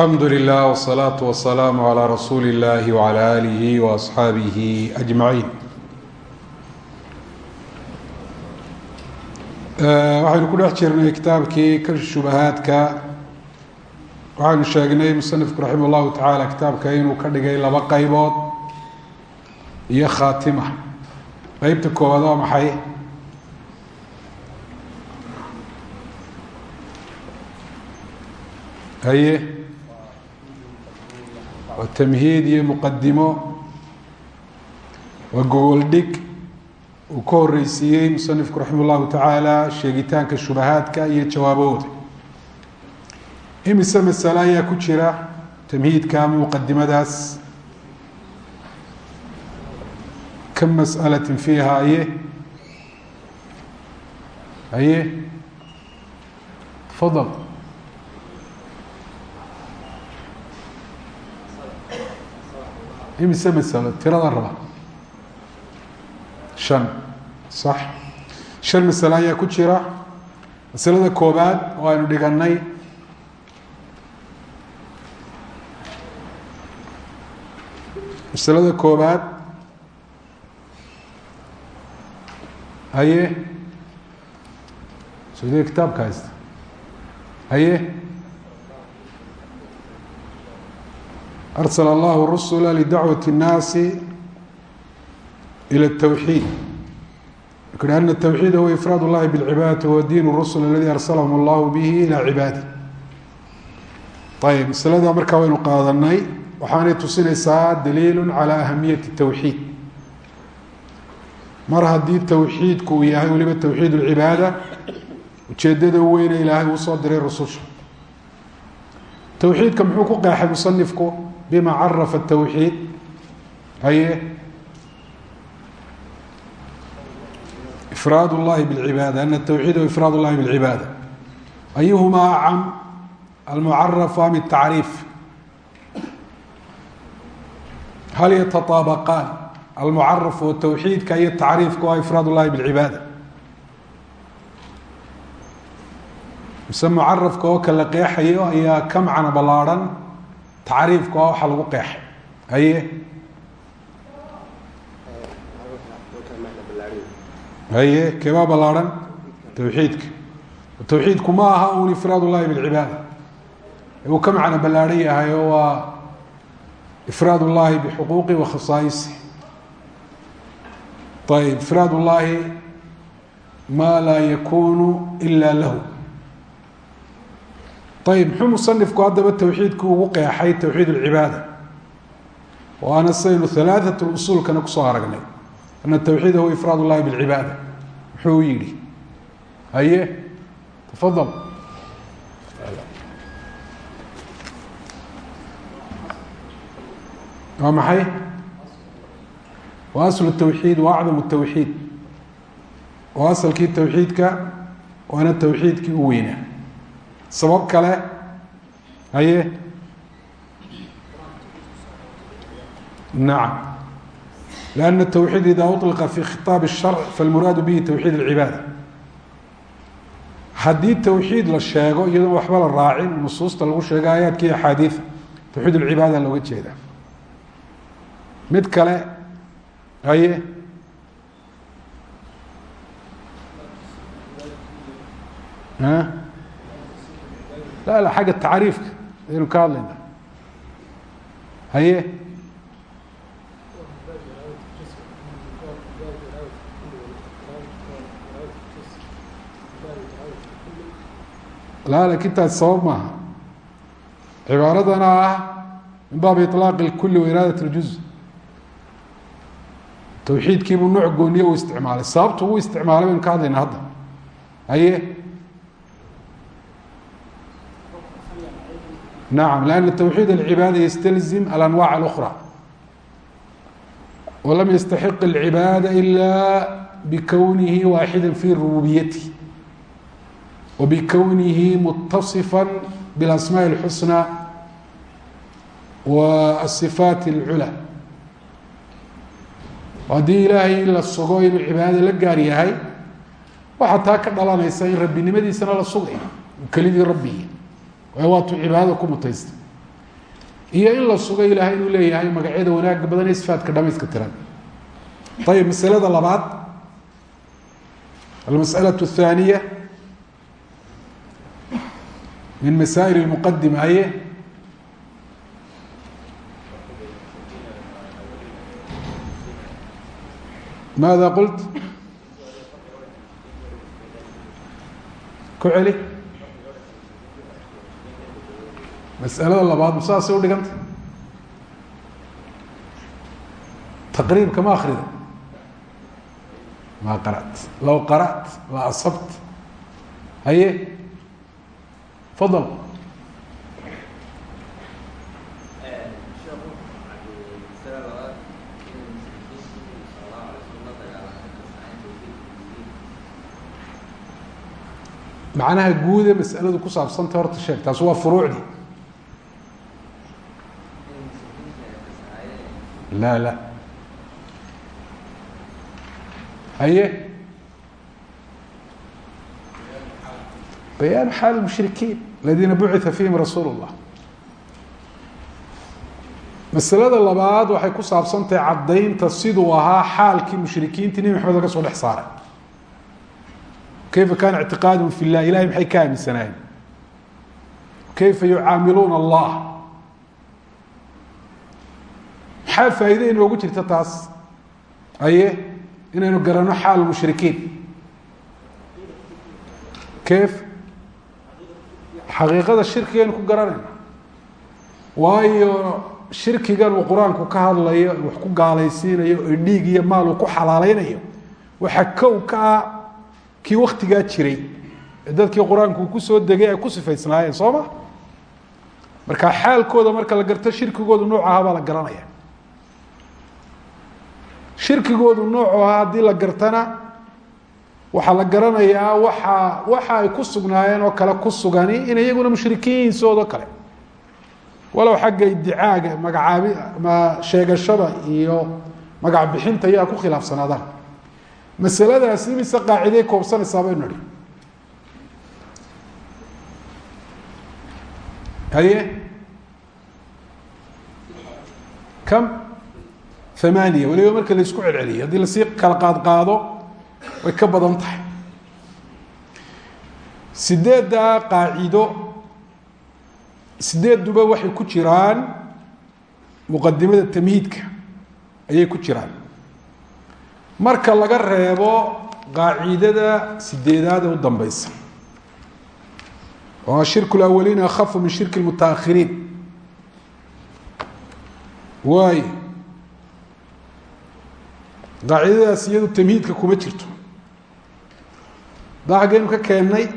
alxamdu lilah wsalaatu wasalaamu calaa rasuuli illahi wcala aalihi waasxaabihi ajmaciin waxaynu ku dhex jirnay kitaabkii kashi shubahaadka waxaynu sheegnay musanifku raximah llahu tacaala kitaabka inuu ka dhigay laba qaybood iyo khaatima qeybta koowaad waa maxay waa tamhiid iyo muqadimo waa gogol dhig uu ka horeysiiyey musanifku raximah llahu tacaala sheegitaanka shubahaadka iyo jawaabahooda imise masale ayaa ku jira tamhiidka ama muqadimadaas kam mas'alatin fiiha aye haye tafadal imise masalo tiradan raba shan sax shan masale ayaa ku jira masalada koobaad oo aynu dhiganay masalada koobaad haye sodee kitaabka haysta haye أrsل الlah الرسل لdعوة الناas إlى التwحيid أن التwحيid هو إفrاad الlahi بالعباadة هو dين الرسل الذي أرسلهم الlah bه إلى عباadه ayb maslada markaa waynu qaadanay waxaanay tusinaysaa daliil عalى أhamiyaة التwحيid mar haddii twxiidku uu yahay weliba twxiid العibaadة ujeedada weyne ilaahay uu soo diray rususha twxiidka muxuu ku qeexay musanifku bima carafa التwxiid haye ifraad اllahi bاlcibaada ana التwxiid hu ifraad اllahi bاlcibaada ayuhuma acam almucaraf am الtacriif hal yataطaabaqaan almucaraf oo towxiidka iyo tacriifka waa ifraad اllahi bاlcibaada mise mucarafka oo kala qeexayo ayaa ka macno ballaarhan tacriifka waa waxa lagu qeexay haye? Haye keebaa ballaarhan towxiidka towxiidku ma aha un ifraad ullahi bilcibaada uu ka macno ballaarhan yahay oo waa ifraad ullahi bixuquuqi wa khasaaisi ayb ifraad ullahi ma laa yakunu ila lahu ayb muxuu musanifku haddaba tawxiidkii ugu qeexay tawxiid alcibaada oo ana saynu alaaat lusuulkana ku soo aragnay ana tawxiida huwa ifraad اllahi bاlcibaada muxuu yidhi haye tafadal waa maxay waa aslu tawxiid waa acdam tawxiid waa asalkii tawxiidka waana tawxiidkii u weynaa sabab kale haye nacam لأن التwxيid إida uطلqa fi khiطاab الشharc falmuraadu bihi twxiid الcibaada haddii twxiid la sheego iyadoon waxba la raacin nusuusta lagu sheega aayaadka iyo axaadiiثa twxiid اlcibaada looga jeeda mid kale haye la la xagga tacriifka ayaynu ka hadlayna haye la lakin taas sabab maaha cibaaradana ah min baabi iطlaaq اlkuli wa iraadat اljuz towxiidkiibuu nooc gooniye u isticmaalay sababtu uu isticmaalay baynu ka hadlayna hadda haye نعم لأن توحيد العباadة يsتلزم الأنواع الأخرى ولم يستحق العباadة إلا بكونه واحدا في ربوبيته وبكونه متصفا بالأسماء الحسنى والصفاaت العلى haddii ilaahay in la sugo inuu cibaadada la gaar yahay waxaa taa ka dhalanaysa in rabbinimadiisana la sugayo kelidii rabbihi waayo waatuu cibaadada ku mutaystay iyo in la sugo ilaahay inuu leeyahay magacyada wanaaga badan ee sifaadka dhamayska tiran ayib masalada labaad almasأlaة الثaaniya min masaa'il اlmuqadima aye maada qult ku celi masalada labaad saasay udhiganta taqriibka ma akrida ma qara't law qara't la asabt. Haye? Fadl macnaha guude masaladu ku saabsanta horta sheeg taas waa furuucdii la la haye bayaan xaal mushrikiin aladiina bucita fihim rasuul اllah masalada labaad waxay ku saabsantahay caddaynta siduu ahaa xaalkii mushrikiintii nebi maxamed laga soo dhex saaray kayfa kana ictiqaadhum fi llah ilahay maxay ka aaminsanaayeen kayfa yucaamiluuna allah maxaa faa'iide inoogu jirta taas? Aye inaynu garanno xaal mushrikiin. Kayf xaqiiqada shirkigaynu ku garanayna waayo shirkigan uu qur'aanku ka hadlayo wax ku gaalaysiinayo ee dhiig iyo maal uu ku xalaaleynayo waxaa kow ka ah kii waktigaa jiray. Ee dadkii qur'aanku ku soo degay ay ku sifaysnaayeen soo ma? Marka xaalkooda marka la garto shirkigoodu nooc ahaa baa la garanaya shirkigoodu noocu ahaa haddii la gartana waxaa la garanayaa waxa waxa ay ku sugnaayeen oo kale ku sugani inay iyaguna mushrikiin soodoo kale. Walow xagga idicaaga magacaabi ma sheegashada iyo magac bixinta ayaa ku khilaafsanaadaan masaladaasi mise qaaciday koobsanaysaa baynu nihi haye? Kam amaaniya waliba marka la isku celceliyo haddii la sii kala qaad qaado way ka badan tahay. Sideeddaa qaacido sideedduba waxay ku jiraan muqadimada tamhiidka ayay ku jiraan. Marka laga reebo qaacidada sideedaad ee u dambeysa oo shirku lawaliina akhafu min shirki lmutaakhiriin waay qaacidadaas iyadu tamhiidka kuma jirto. Daa xaggeynu ka keennay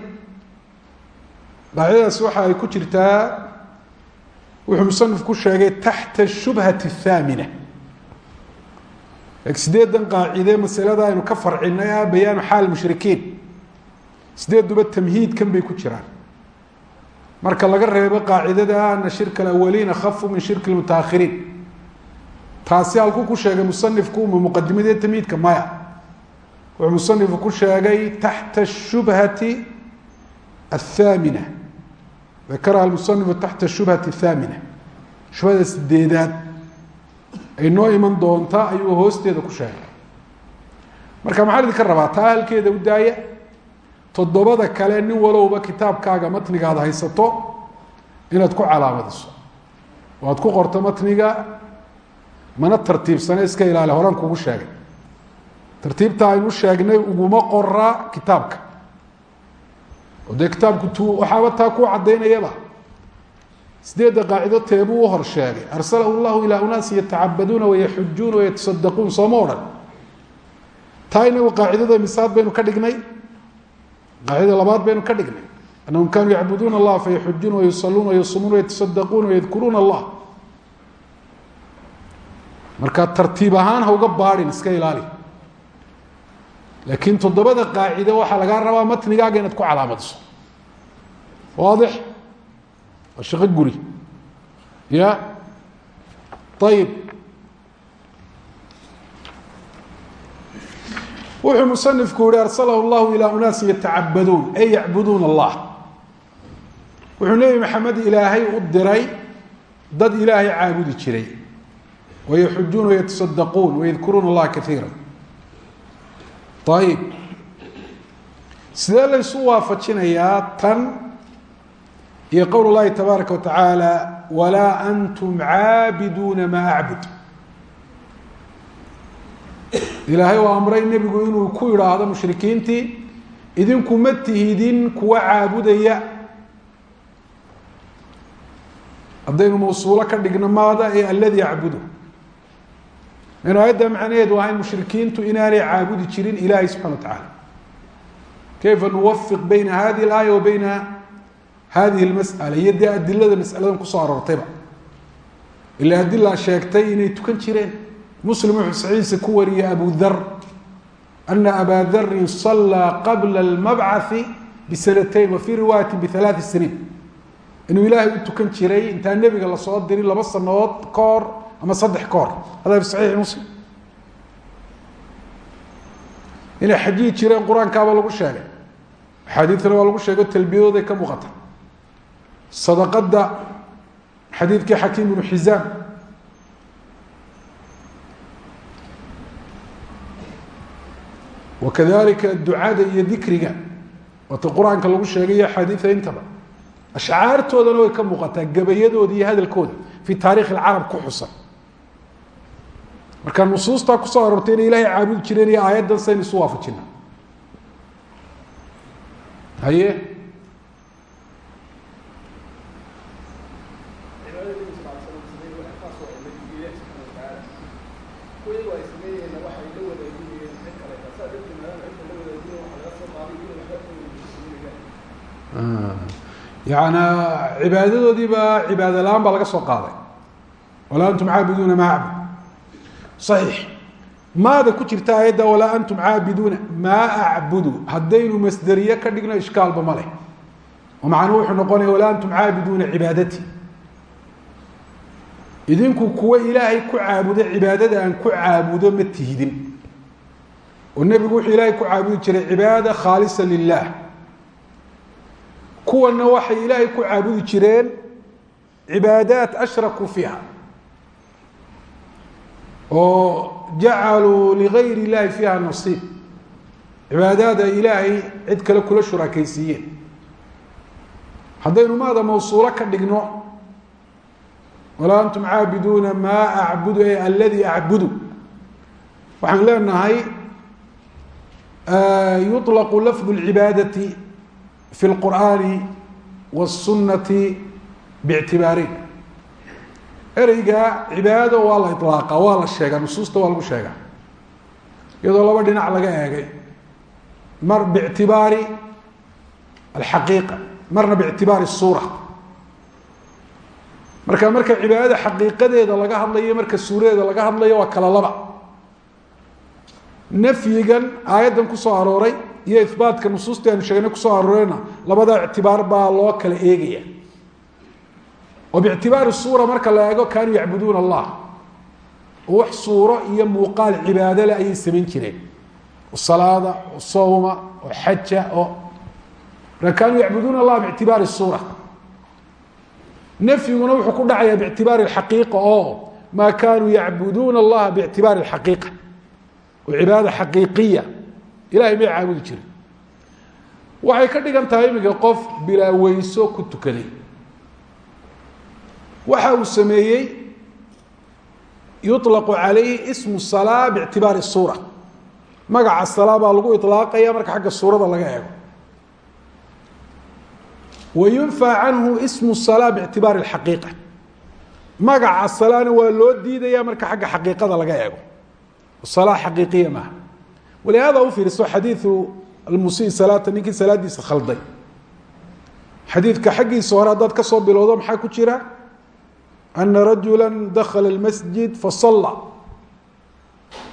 qaacidadaas waxa ay ku jirtaa wuxuu musanif ku sheegay taxta shubhati athaamina sideedan qaacide masalada aynu ka farcinay ah bayaanu xaal mushrikiin. Sideeduba tamhiidkan bay ku jiraan. Marka laga reebo qaacidada ana shirka alawaliin akhafu min shirki lmutaakhiriin taasi halkuu ku sheegay musanifku ma muqadimadii tamhiidka maya. Wuxuu musanifku ku sheegay taxta shubhati athaamina dakaraha musanifu taxta shubhati athaamina shubhada sideedaad ay noo iman doonta ayuu hoosteeda ku sheegay. Marka maxaa idinka rabaa? Taa halkeeda u daaya. Toddobada kale nin walowba kitaabkaaga matnigaada haysato inaad ku calaamadiso. Oo aad ku qorto matniga mana tartiibsane iska ilaali horaan kugu sheegay. Tartiibta aynu sheegnay uguma qora kitaabka. Oo kitaabku t waxaaba taa ku caddaynayaba. Sideedda qaacido teebuu u hor sheegay. Arsalahu llahu ilaa unaasi yatacabaduuna wayaxujuuna wayatasaddaquun sooma odhan. Taa qaacidada misaad baynu ka dhignay. Qaacidada labaad baynu ka dhignay. Annahum kanuu yacbuduuna allah fayaxujuuna wayusaluuna wayasumuuna wayatasaddaquuna wayadkuruuna allah marka tartiib ahaan ha uga baadhin iska ilaali. Laakiin toddobada qaacide waxaa lagaa rabaa matnigaaga inaad ku calaamadiso. Waadix. Waa shaqo guri. Ya. Ayib wuxuu musanifku yihi arsalahu llahu ilaa unaasi yatacabaduun ay yacbuduuna allah. Wuxuu nebi maxamed ilaahay u diray dad ilaahay caabudi jiray wayaxujuuna wayatasaddaquun wayadkuruuna allaha kaiira ayib sidee laysu waafajinayaa tan iyo qowl اllahi tabaaraka watacaala walaa antum caabiduuna maa acbud ilaahay oo amray nebigu inuu ku idhaahdo mushrikiintii idinku ma tihidin kuwa caabudaya haddaynu mawsuulo ka dhigno maada ee aladi n aayadda macnaheedu waa in mushrikiintu inaanay caabudi jirin ilaahay subxana watacaala kayfa nuwafiq bayna hadihi alaaya wa bayna hadihi lmas'ala iyo dee adilada masaladan ku soo aroortayba. Ila adila sheegtay inay tukan jireen. Muslim wuxuu ku wariyey abu dhar ana abaa dharin sallaa qabla almabcathi bisanatayn wa fii riwaayati bialaati siniin. Inuu ilaahay tukan jiray intaa nebiga la soo dirin laba sanood ka ama saddex ka hor hada fi saxiixi muslim. Inay xajihi jireen qur'aankaaba lagu sheegay. Axaadiidtana waa lagu sheego talbiyadooday ka muuqata sadaqada xadiidkii xakiim bnu xizaam wakadalika ducada iyo dikriga. Waata qur'aanka lagu sheegay iyo intaba. Ashcaartoodana way ka muuqataa gabayadooda iyo hadalkooda. Fi taarikh اcarab ku xusan marka nusuustaa ku soo aroortay inay ilahay caabudi jireen iyo aayaddan saynu isu waafajina haye? Yana cibaadadoodiiba cibaado la'aan baa laga soo qaaday. Walaa antum caabiduuna maa acbud صaxiix maada ku jirta aayadda walaa antum caabiduuna maa acbudu haddaynu masderiye ka dhigno ishkaalba ma leh oo macnuhu wuxuu noqonaya walaa antum caabiduuna cibaadati idinku kuwa ilaahay ku caabudo cibaadada aan ku caabudo ma tihidin oo nebigu wuxuu ilaahay ku caabudi jiray cibaada khaalisa lilah ilaahay ku caabudi jireen cibaadaat ashrakuu oo jacaluu ligayr illahi fiiha nasiib cibaadaada ilaahay cid kale kula shuraakaysiiyeen haddaynu maada mawsuulo ka dhigno walaa antum caabiduuna maa acbudu e aladi acbudu waxaan leenahay yuطlaqu lafdu اlcibaadati fi اlqur'aani wالsunati bictibaareyn ereyga cibaado waa la ilaaqa waa la sheegaa nusuusta waa lagu sheegaa. Iyadoo laba dhinac laga eegay. Mar bictibaari alxaqiiqa marna bictibaari suura. Marka marka cibaadada xaqiiqadeeda laga hadlayo marka suuradeeda laga hadlayo waa kala laba. Nafyigan aayaddan ku soo arooray iyo ibaadka nusuusta anu sheegnay ku soo aroorayna labadaa ictibaar baa loo kala eegaya oo bictibaari suura marka la eego kaanuu yacbuduuna allah. Oo wax suuro iyo muuqaal cibaado leh ayay samayn jireen. Oo salaada oo sowma oo xaja oo marka kaanuu yacbuduuna allah bictibaari suura. Nafyiguna wuxuu ku dhacayaa bictibaari xaqiiqa oo maa kaanuu yacbuduuna allaha bictibaari xaqiiqa oo cibaada xaqiiqiya. Ilahay may caabudi jirin. Waxay ka dhigan tahay iminka qof bilaa weyso ku tukaday waxa uu sameeyey yuطlaqu calayhi ismu salaa bictibaari suura. Magaca salaa lagu ilaaqaya marka xagga suurada laga eego. Wa yunfaa ismu salaa bictibaari اlxaqiiqa magaca salaana waa loo diidaya marka xagga xaqiiqada laga eego. Salaa xaqiiqiya maaha. Walihaada u fiiriso xadiidu almusii salaata ninkii salaadiisa khalday. Xadiidka xaggiisa hore haddaad ka soo bilowdo maxaa ku jira? Ana rajula dakla اmasjid fasala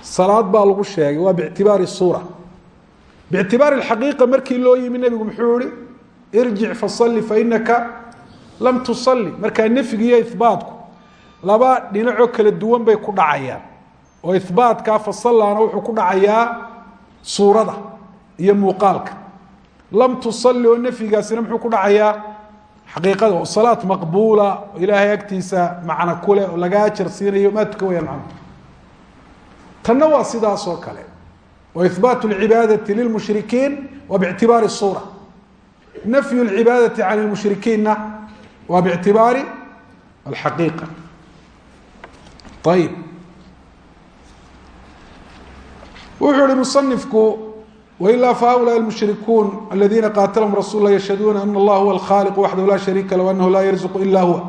salaad baa lagu sheegay waa bictibaari suura bictibaari xaqiiqa markii loo yimi nebigu muxuu yihi irjic fasali fainaka lam tusali markaa nefyiga iyo ibaatku laba dhinacoo kala duwan bay ku dhacayaan oo ibaatkaa fasalaana wuxuu ku dhacayaa suurada iyo muuqaalka lam tusali oo nefyigaasina muxuu ku dhacayaa xaqiiqada oo salaad maqbuula ilaahay agtiisa macno kuleh oo laga ajar siinayo maa tukan wayaan tanna waa sidaas kale. Wa ihbaatu lcibaadati lilmushrikiin wa bictibaari suura nafyu lcibaadati can lmushrikiinna waa bictibaari alxaqiiqa. Ayib wuxuu ihi musanifku wailaa fa haulaa lmushrikuun aladiina qaatalahum rasulla yashhaduuna ana allah huwa alkhaaliq waxdahu laa shariika lah anahu laa yarzuqu ila huwa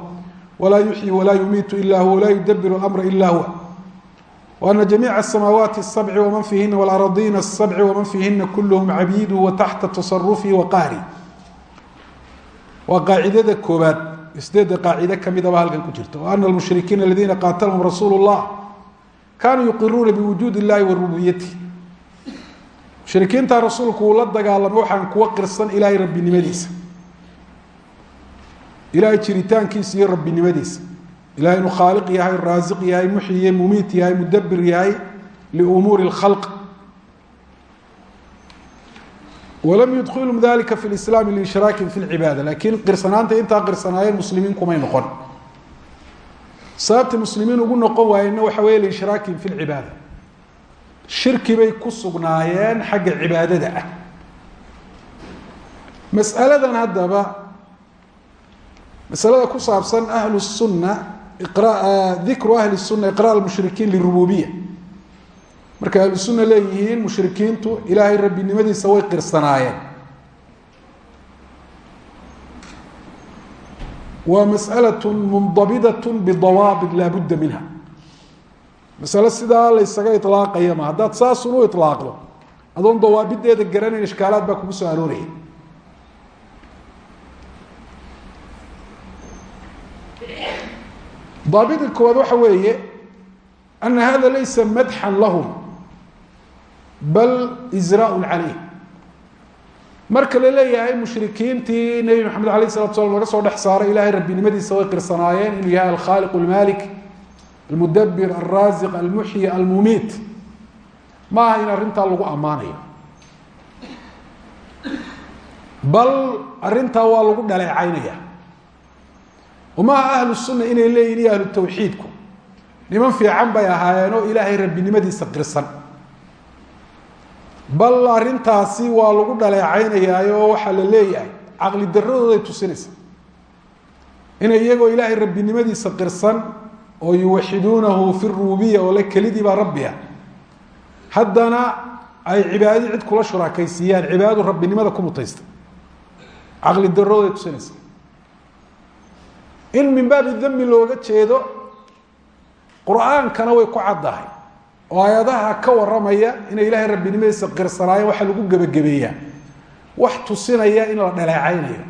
walaa yuxyi walaa yumiitu ila huwa walaa yudabiru amra ila huwa waana jamiica asamaawaati asabci waman fiihina walaradiina asabci waman fiihina kulluhum cabiiduhu wa taxta tasarufihi wa qahri waa qaacidada koobaad sideedda qaacide kamidaba halkan ku jirta ana lmushrikiina aladiina qaatalahum rasuulu llah kaanuu yuqiruuna biwujuudi illahi wa rububiyatihi mushrikiinta rasuulku uu la dagaalamay waxaan kuwa qirsan ilahay rabbinimadiisa. Ilahay jiritaankiisa iyo rabbinimadiisa. Ilahay inuu khaaliq yahay raasiq yahay muxyi mumiit yahay mudabir yahay liumuuri اlkhalq walam yudkilhum dalika fi lislaami liishraakin fi lcibaada lakiin qirsanaanta intaa qirsanaayeen muslimiin kumay noqon. Sababta muslimiin ugu noqon waayeenna waxa weeye liishraakin fi lcibaada shirki bay ku sugnaayeen xagga cibaadada ah mas'aladan haddaba masalada ku saabsan ahlu الsuna dikru ahli الsuna iqra mushrikiin lirububiya markay ahlu suna leeyihiin mushrikiintu ilaahay rabbinimadiisa way qirsanaayeen waa masأalaة mundabidaة bidawaabit laa budda minha masale sidaa laysaga ilaaqaya ma haddaad saasun u ilaaqdo adoon dawaabideeda garanayn ishkaalaad baa kugu soo arooraya. Daabidka koowaad waxa weeye ana hada laysa madxan lahum bal israaun calayh marka la leeyahay mushrikiintii nebi maxamed alayh isalatu slam laga soo dhex saaray ilaahay rabbinimadiisa way qirsanaayeen inuu yahay alkhaaliq lmalik almudabir alraziq almuxyi almumiit ma aha in arrintaa lagu ammaanayo bal arrintaa waa lagu dhaleecaynaya maaha ahlu sunna inay leeyihiin iyo ahlu tawxiidku niman fiican bay ahaayeen oo ilaahay rabbinimadiisa qirsan bal arrintaasi waa lagu dhaleecaynayaayo oo waxaa la leeyahay caqli daradooday tusinaysa inay iyagoo ilaahay rabbinimadiisa qirsan oo yuwaxiduunahu fi rububiya oo le kelidii baa rabbiga haddana ay cibaadadii cid kula shuraakaysiiyaan cibaadadu rabbinimada ku mutaysta caqli daradooday tusinaysa in min baabi dami looga jeedo qur'aankana way ku caddahay oo aayadaha ka waramaya inay ilaahay rabbinimadiisa qirsanaayeen waxaa lagu gebagabeeyaa wax tusinaya in la dhaleecaynayo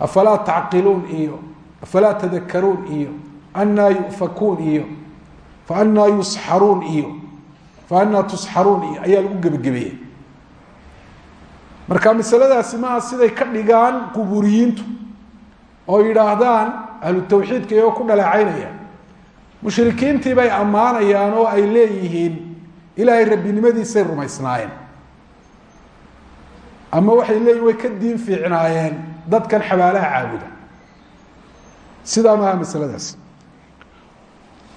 afalaa tacqiluun iyo afalaa tadakaruun iyo anaa yufakuun iyo fa anaa yusxaruun iyo fa anaa tusxaruun iyo ayaa lagu gebagabeeya marka masaladaasi maaha siday ka dhigaan quburiyiintu oo yidhaahdaan ahlu tawxiidka iyagoo ku dhaleecaynaya mushrikiintii bay ammaanayaan oo ay leeyihiin ilaahay rabbinimadiisay rumaysnaayeen ama waxay leeyihiin way ka diin fiicnaayeen dadkan xabaalaha caabuda sidaa maaha masaladaas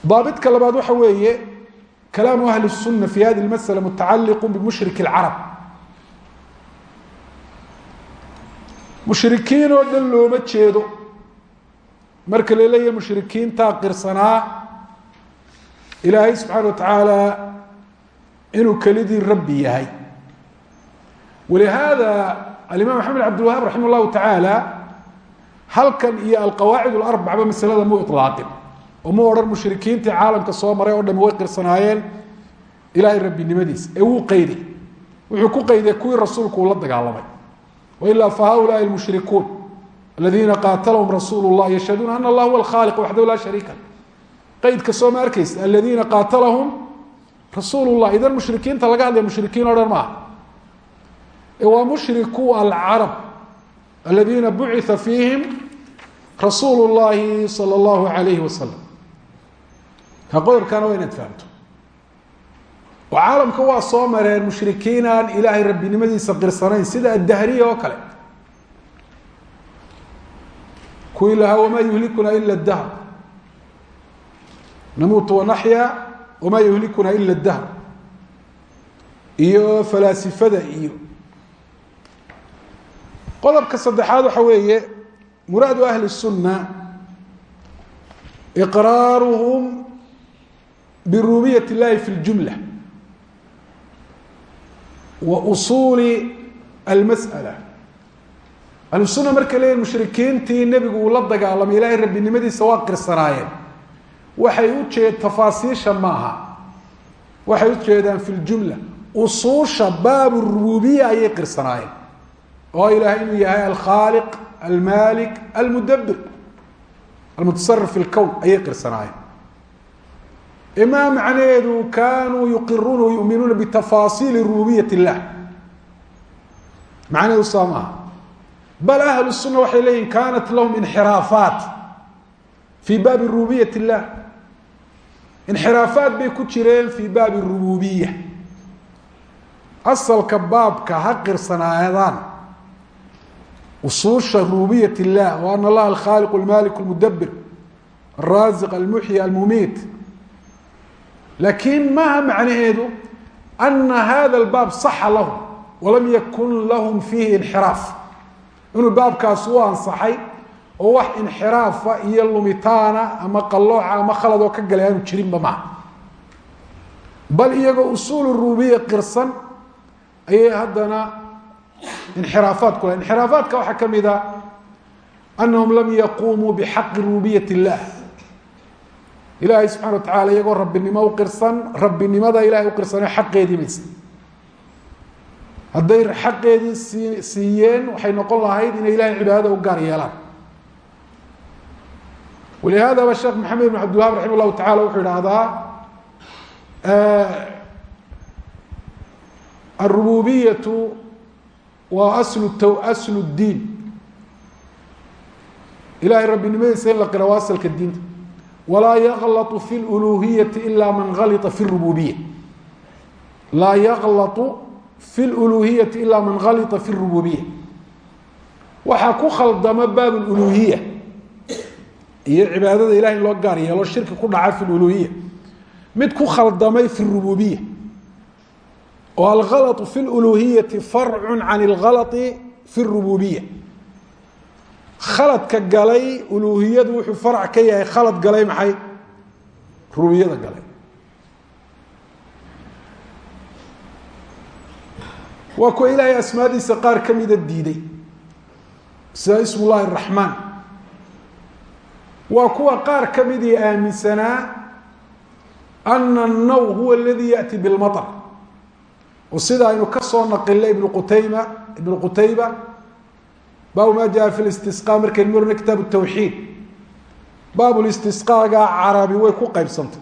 daabitka labaad waxa weeye kalaamu ahli الsuna fi hadi اmasla mutacaliq bimushrik اlcarab mushrikiin oo dhan looma jeedo marka la leeyahay mushrikiintaa qirsanaa ilaahay subxaana wa tacaala inuu kelidii rabbi yahay walihaada alimaam maxamed cabdilwahaab raximah llahu tacaala halkan iyo alqawaacid alarbacba masalada mu ilaaqin oo mu odhan mushrikiintii caalamka soo maray oo dhami way qirsanaayeen ilaahay rabbinimadiisa ee wuu qayday. Wuxuu ku qayday kuwii rasuulku uu la dagaalamay. Wailaa fa haulaai mushrikuun aladiina qaatalahum rasuulu llah yashhaduuna ana allah huwa alkhaaliq waxdahu laa shariika qaydka soo ma arkaysa aladiina qaatalahum rasuulu llah idan mushrikiinta laga hadlaya mushrikiin o dhan maaha waa mushriku alcarab aladiina bucitha fiihim rasuulu llahi sala allahu alayhi wasalam ka qodobkana waa inaad fahamto oo caalamka waa soo mareen mushrikiin aan ilaahay rabbinimadiisa qirsanayn sida addahriya oo kale. Kuwii lahaa wamaa yuhlikuna ila dahr namuutu wanaxya wamaa yuhlikuna ila dahr iyo falaasifada iyo. Qodobka saddexaad waxa weeye muraadu ahli الsuna iqraaruhum اllahi fi اljumla wa usuuli almas'ala ahlusuna markay leeyihiin mushrikiintii nebigu uu la dagaalamay ilaahay rabbinimadiisa waa qirsanaayeen waxay u jeed tafaasiisha maaha. Waxay u jeedaan fi ljumla usuusha baab rububiya ayay qirsanaayeen oo ilahay inuu yahay alkhaaliq almalik almudabir almutasarif fi lkown ayay qirsanaayeen imaa macnaheedu kanuu yuqiruuna wayuminuuna bitafaasiili rububiyat illah. Macnaheedu saa maaha bal ahlu suna waxay leeyihiin kanat lahum inxiraafaat fi baabi rububiyat illah. Inxiraafaat bay ku jireen fi baabi rububiya asalka baabka ha qirsanaadaan usuusha rububiyat illah wa ana allaha alkhaaliq almalik almudabir alraziq almuxyi almumiit laakiin maaha macnaheedu ana hada albaab saxa lahum walam yakun lahum fiihi inxiraaf inuu baabkaas u ansaxay oo wax inxiraafa iyo lumitaana ama qalooca ama khaladoo ka galay aanu jirinba maaha bal iyagoo usuul rububiya qirsan ayay haddana inxiraafaat ku le inxiraafaadka waxaa ka mid a anahum lam yaqumuu bixaqi rububiyat illah ilaahay subxana wa tacala iyagoo rabbinimo uqirsan rabbinimada ilahay uqirsanee xaqeedii maysa hadday xaqeedii sii siiyeen waxay noqon lahayd inay ilahay cibaadada u gaar yeelaan. Walihaadaba sheekh maxamed ibn cabdilwahab raxima llahu tacala wuxuu idhaahdaa alrububiyatu waa aslu aslu اdiin ilahay rabbinimadiisa in la qira waa asalka walaa yaqlatu fi luluhiyati ila man galita fi rububiya laa yaqlatu fi luluhiyati ila man galita fi rububiya waxaa ku khaldama baab luluhiya iyo cibaadada ilahay loo gaar yeelo shirki ku dhaca fi luluhiya mid ku khaldamay fi rububiya oo algalatu fi luluhiyati farcu can اlgalai fi rububiya khaladka galay uluuhiyadu wuxuu farac ka yahay khalad galay maxay? Rubiyada galay. Waa kuwa ilaahay asmaadiisa qaar ka diiday. Sida ismu llahi araxmaan waa qaar ka midii aaminsanaa ana annaw huwa aladii yaأti bilmaطr oo sida aynu ka soo naqilay ibnu qutayma ibnu qutayba baabu ma jaa fi listisqa markaynu marna kitaab tawxiid. Baab listisqaaga carabi way ku qaybsantay.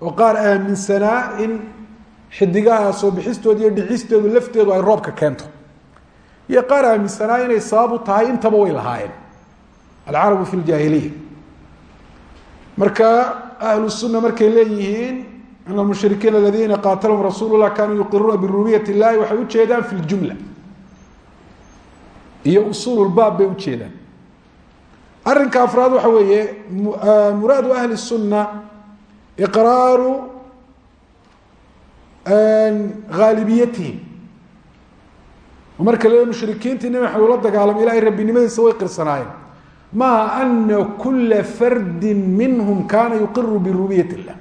Oo qaar aaminsanaa in xidigaha soo bixistooda iyo dhicistoodu lafteedu ay roobka keento. Iyo qaar aaminsanaa inay sababu tahay intaba way lahaayeen. Alcarabu fi ljaahiliya marka ahlu sunna markay leeyihiin an almushrikiina aladiina qaatalahum rasuulu lah yuqiruuna birububiyat illahi waxay ujeedaan fi ljumla iyo usuululbaab bay ujeedaan arrinka afraad waxa weeye muraadu ahli الsuna iqraaru haalibiyatihim marka le mushrikiintii nabi maxamed ula dagaalamay ilahay rabbinimadiisa way qirsanaayeen maha ana kula fardi minhum kana yuqiru birububiyat illah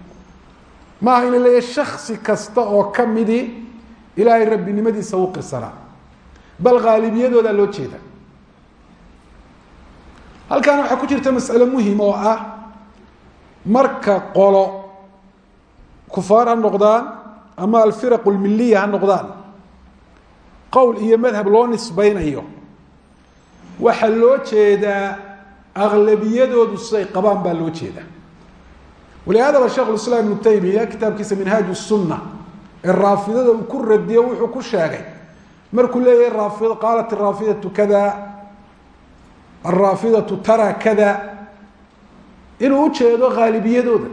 maaha ina leeyahy shaksi kasta oo kamidii ilaahay rabbinimadiisa u qirsanaa bal haalibiyadoodaa loo jeeda. Halkaana waxaa ku jirta mas'ale muhiim oo ah marka qolo kufaar ha noqdaan ama alfiraq lmiliya ha noqdaan qowl iyo madhab loo nisbaynayo waxaa loo jeedaa aglabiyadoodu siday qabaan baa loo jeedaa walihaadaba shekh islaam ibnu taymiya kitaabkiisa minhaaj الsuna ee raafidada uu ku radiyo wuxuu ku sheegay markuu leeyahay qaalat araafidatu kada araafidatu tara kada. Inuu ujeedo haalibiyadooda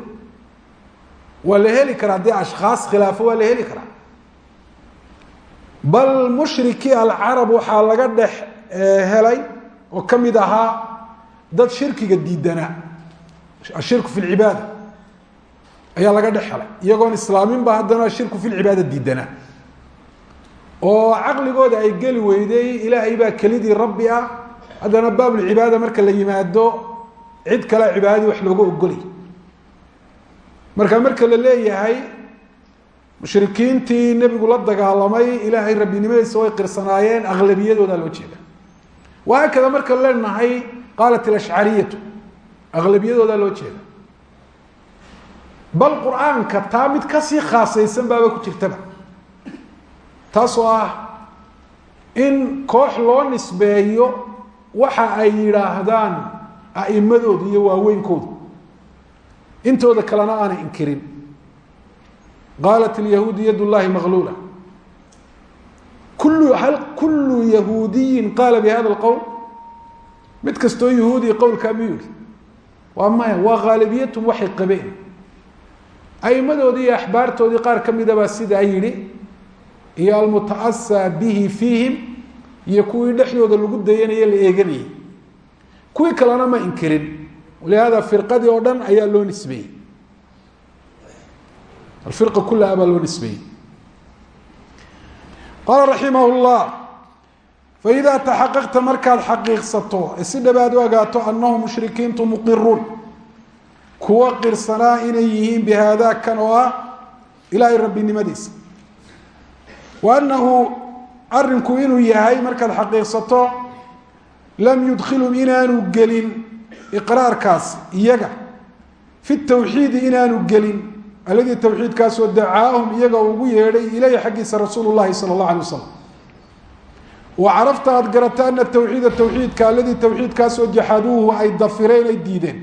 waa la heli karaa haddii ashkhaas khilaafo waa la heli karaa. Bal mushrikii alcarab waxaa laga dhex helay oo ka mid ahaa dad shirkiga diidanaa ashirku fi lcibaada ayaa laga dhex helay. Iyagoon islaaminba haddana ashirku fi lcibaada diidanaa oo caqligooda ay geli weyday ilaahay baa kelidii rabbi ah. Haddana baabulcibaada marka la yimaado cid kale cibaadadii wax looga ogolay marka marka la leeyahay mushrikiintii nebigu la dagaalamay ilaahay rabbinimadiisa way qirsanaayeen aklabiyadoodaa loo jeeda. Wahaakada marka leenahay qaalat ilashcariyatu aklabiyadoodaa loo jeeda. Bal qur'aanka taa mid ka sii khaasaysan baaba ku jirtaba taasoo ah in koox loo nisbeeyo waxa ay yidhaahdaan a'imadooda iyo waaweynkooda intooda kalena aanay inkirin. Qaalat ilyahuudu yad llahi maqluula kullu hal kullu yahuudiyin qaala bihada alqowl mid kastoo yahuudiya qowlkaa miyuu yihi waa maya waa haalibiyatum waxay qabeen. A'imadoodii iyo axbaartoodii qaar ka mida baa sidaa yidhi iyo almutaasaa bihi fiihim iyo kuwii dhexdooda lagu dayanaye la eeganayay. Kuwii kalena ma inkirin. Walihada firqadii oo dhan ayaa loo nisbeeyey. Alfirqa kullaha baa loo nisbeeyey. Qaala raximah llah faidaa taxaqaqta markaad xaqiiqsato ee si u ogaato anahum mushrikiintu muqiruun kuwa qirsanaa inay yihiin bihaada kan oo ah ilaahay rabbinimadiisa wa annahu arinku inuu yahay markaad xaqiiqsato lam yudkhilhum inaanu gelin iqraarkaas iyaga. Fi tawxiidi inaanu gelin alladii tawxiidkaasoo dacaahum iyaga ugu yeedhay ileyhi xaggiisa rasuulu llahi sala allah alay wasalam wa carafta aada garata ana tawxiida tawxiidka alladii tawxiidkaasoo jaxaduuhu ay dafireen ay diideen.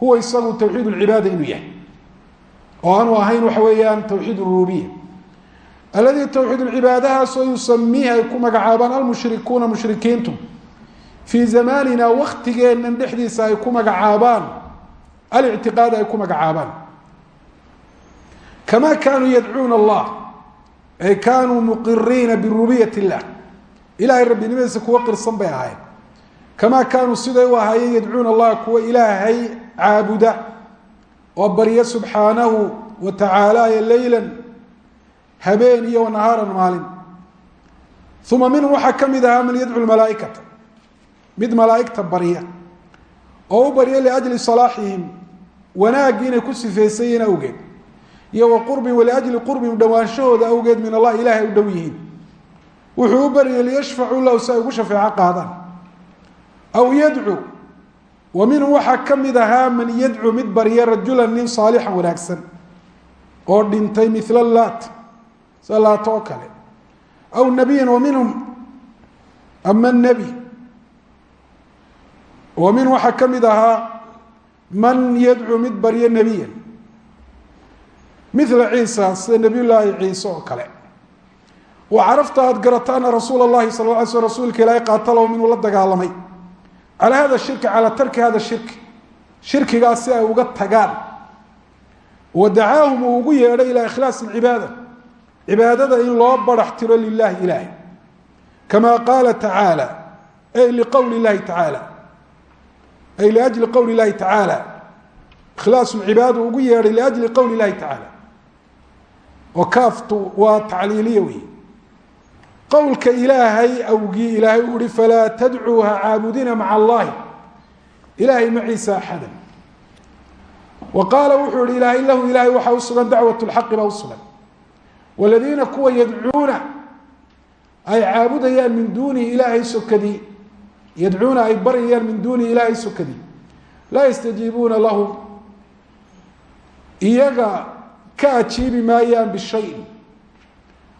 Huwa isagu tawxiid lcibaada inuu yahay. Oo aanu ahayn waxa weeyaan tawxiid alladii tawxiid lcibaadahaasoo yusamiihi ay ku magacaabaan almushrikuuna mushrikiintu fii zamaanina waktigeennan dhexdiisa ay ku magacaabaan alictiqaad ay ku magacaabaan kama kaanuu yadcuuna allah ay kaanuu muqiriina birububiyat illah ilahay rabbinimadiisa kuwa qirsan bay ahaayeen kamaa kaanuu siday u ahaayeen yadcuuna allah kuwa ilaahay caabuda oo barya subxaanahu wa leylan habeen iyo wanahaaran maalin. Uma minhum waxaa ka mid ahaa man yadcu malaaikata. Mid malaaigta barya oo u barya liajli salaaxihim wanaagii inay ku sifaysayiin awgeed. Iyo wa qurbin waliajli qurbihim dhawaanshahooda awgeed min allah ilahay u dhow yihiin. Wuxuu u baryay liyashfacuu lahu si ay ugu shafeeco qaadaan. Aw yadcuu wa minhum waxaa ka mid ahaa man yadcuu mid barya rajulan nin saalixan wanaagsan. Oo dhintay mila laat sida laato oo kale. Aw nabiyan wa minhum ama nebi. Wa minhum waxaa ka mid ahaa man yadcuu mid barya nebiyan. Mila ciisa sida nebiy ciise oo kale. Wa carafta aada garata ana rasuula اllahi sal la sl rasuulka ilaahay qaatalahum inuu la dagaalamay. Calaa hada shirki calaa tarki hada shirki shirkigaas ay uga tagaan. Wa dacaahum uu ugu yeedhay ilaa ikhlaas cibaada cibaadada in loo barax tiro lilahi ilahi kama qaala tacaala ay liqowli llahi tacaala. Ay liajli qowli llahi tacaala. Ikhlaasu cibaada ugu yeedhay liajli qowli llahi tacaala. Oo kaaftu waa tacliiliya wey qowlka ilaahay awgii ilaahay u uhi falaa tadcuu ha caabudina maca allahi ilahay maciisa axada wa qaala wuxuu ihi ilaahay lahu ilahay waxaa usugan dacwat lxaqi baa usugan waladiina kuwa yadcuuna ay caabudayaan min duunihi ilaahay sokadii yadcuuna ay baryayaan min duunihi ilaahay sokadii laa yastajiibuuna lahum iyaga ka ajiibi maayaan bishayin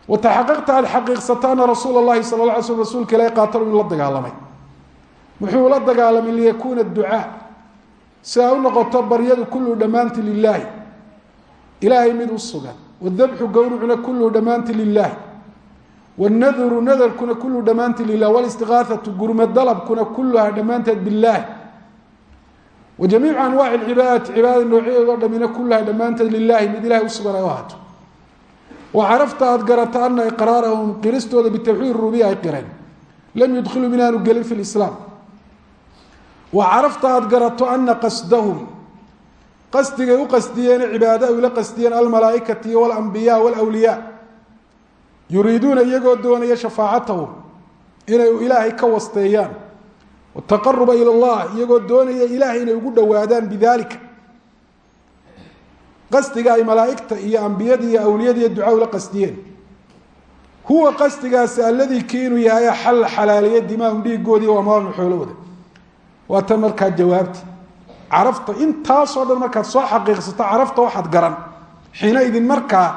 wataxaqaqta aada xaqiiqsata ana rasuula اllahi sala la alay slm rasuulka ilahi qaatalo inuu la dagaalamay. Muxuu la dagaalamay liyakuuna ducaa si ay u noqoto baryadu kulluhu dhammaanti lilaahi wadabxu gowrucuna kulluhu dhammaanti lilaahi wاnadru nadarkuna kulluhu dhammaanti lilah wاlistigaahatu gurma dalabkuna kulluha dhammaanteed bilaahi wa jamiicu anwaaci cibaadati cibaadada noocyadeed oo dhamina kulluha dhammaanteed lilahi mid ilahay usugan ay u ahaato wa carafta aada garata ana iqraarahum qiristooda bitawxiid rubiya ay qireen. Lam yudkhiluu inaanu gelin fi lislaam wa carafta aada qasdigay u qasdiyeen cibaado ay ula qasdiyeen almalaaikati walambiyaa walwliyaa yuriiduuna iyagoo doonaya shafaacatahum inay ilaahay ka wasteeyaan. Wataqaruba ila llah iyagoo doonaya ilahay inay ugu dhowaadaan bidalika qasdiga ay malaaigta iyo ambiyada iyo awliyada duca ula qasdiyeen. Huwa qasdigaasi alladii ki inuu yahay xal xalaaliya dimaahum dhiigoodii wa amwaalum xoolahooda waa tan markaa jawaabti carafta intaasoo dhan markaad soo xaqiiqsato carafta waxaad garan. Xiina idin markaa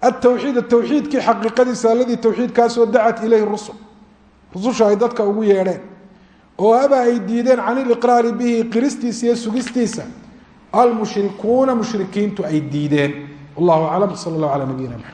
atawxiid tawxiidkii xaqiiqadiisa alladii tawxiidkaasoo dacat ilayhi rusul. Rususha ay dadka ugu yeedheen. Oo aba ay diideen can iliqraari bihi qiristiisa iyo sugistiisa. Almushrikuuna mushrikiintu ay diideen. Wallahu aclam sal allah ala nabiyina mxamed